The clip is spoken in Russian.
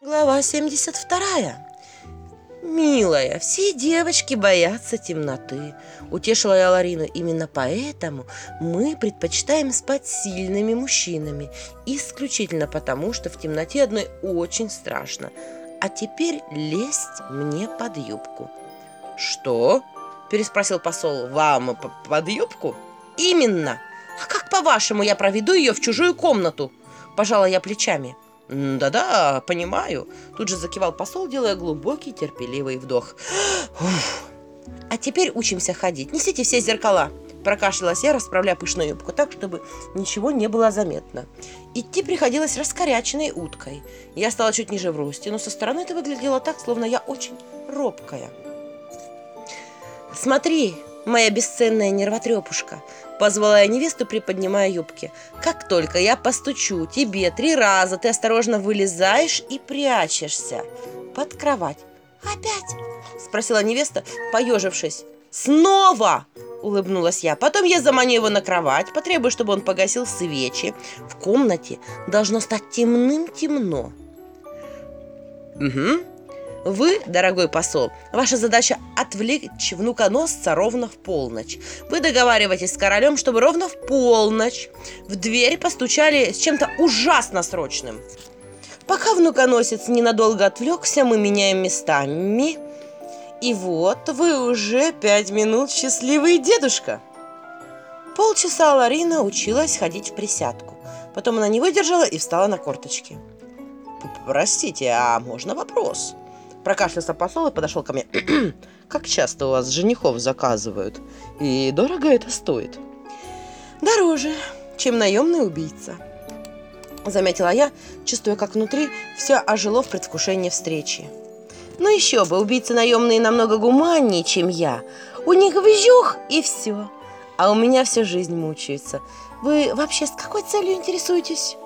Глава 72. «Милая, все девочки боятся темноты», — утешила я Ларину. «Именно поэтому мы предпочитаем спать сильными мужчинами. Исключительно потому, что в темноте одной очень страшно. А теперь лезть мне под юбку». «Что?» — переспросил посол. «Вам под юбку?» «Именно! А как, по-вашему, я проведу ее в чужую комнату?» Пожала я плечами. «Да-да, понимаю», — тут же закивал посол, делая глубокий терпеливый вдох. «А теперь учимся ходить. Несите все зеркала». Прокашлялась я, расправляя пышную юбку так, чтобы ничего не было заметно. Идти приходилось раскоряченной уткой. Я стала чуть ниже в росте, но со стороны это выглядело так, словно я очень робкая. «Смотри, моя бесценная нервотрепушка!» Позвала я невесту, приподнимая юбки. «Как только я постучу тебе три раза, ты осторожно вылезаешь и прячешься под кровать». «Опять?» – спросила невеста, поежившись. «Снова!» – улыбнулась я. «Потом я заманю его на кровать, потребую, чтобы он погасил свечи. В комнате должно стать темным-темно». «Угу», вы, дорогой посол, ваша задача отвлечь внуконосца ровно в полночь. Вы договариваетесь с королем, чтобы ровно в полночь в дверь постучали с чем-то ужасно срочным. Пока внуконосец ненадолго отвлекся, мы меняем местами. И вот вы уже пять минут счастливый дедушка. Полчаса Ларина училась ходить в присядку. Потом она не выдержала и встала на корточки. «Простите, а можно вопрос?» Прокашлялся посол и подошел ко мне. «Как часто у вас женихов заказывают? И дорого это стоит?» «Дороже, чем наемный убийца», — заметила я, чувствуя, как внутри все ожило в предвкушении встречи. «Ну еще бы, убийцы наемные намного гуманнее, чем я. У них вжух и все. А у меня всю жизнь мучается. Вы вообще с какой целью интересуетесь?»